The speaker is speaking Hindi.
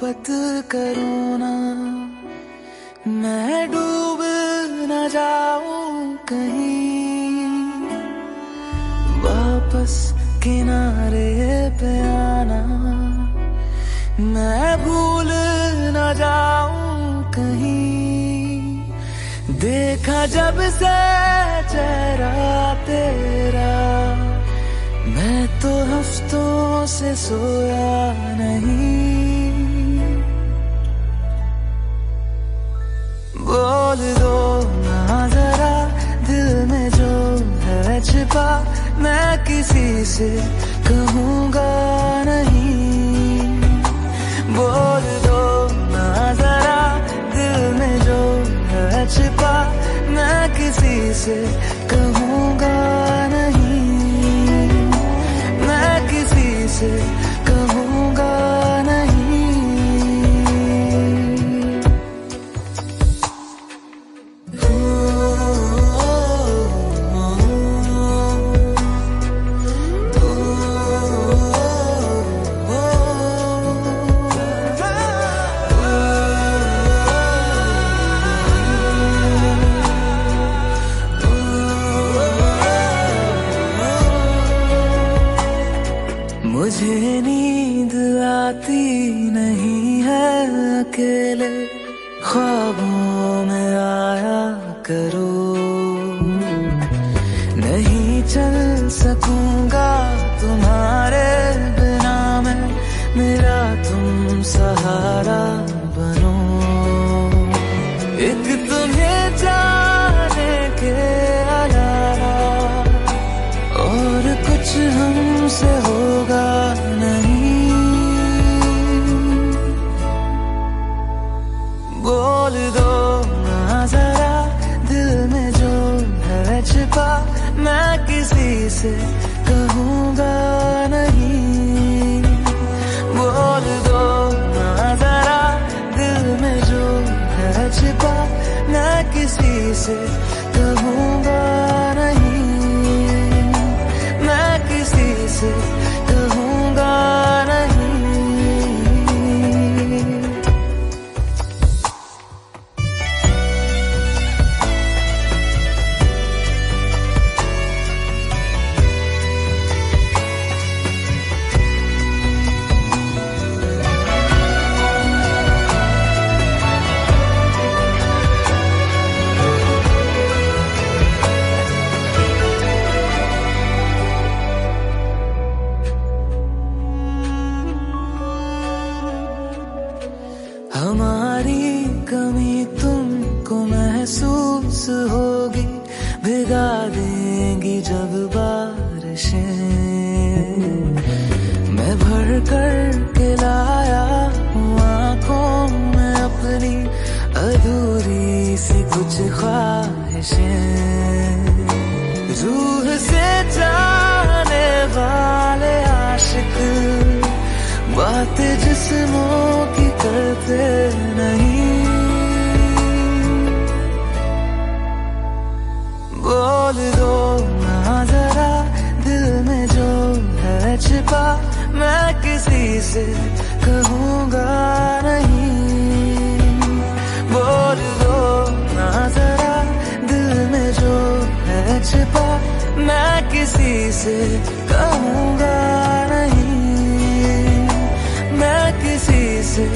मत करो ना, मैं डूब न जाऊँ कहीं। वापस किनारे पे आना, मैं भूल न जाऊँ कहीं। देखा जब से चेहरा तेरा तो हफ्तों से सोया नहीं। बोल दो ना जरा, दिल में जो है छिपा, मैं किसी से कहूँगा नहीं। बोल दो ना जरा, दिल में जो है छिपा, मैं किसी से मुझे नींद आती नहीं है अकेले, ख्वाबों में आया करो। नहीं चल सकूँगा तुम्हारे बिना मैं, मेरा तुम सहारा बनो। एक तुम्हें छिपा मैं किसी से कहूँगा नहीं। बोल दो ना जरा, दिल में जो है छिपा, मैं किसी से कहूँगा भिगा देंगी जब बारिशें। मैं भर कर के लाया आँखों में अपनी अधूरी सी कुछ ख्वाहिशें। रूह से जाने वाले आशिक, बात जिस्मों की करते नहीं। किसे कहूँगा नहीं। बोल दो ना जरा, दिल में जो है छिपा, मैं किसी से कहूँगा नहीं। मैं किसी से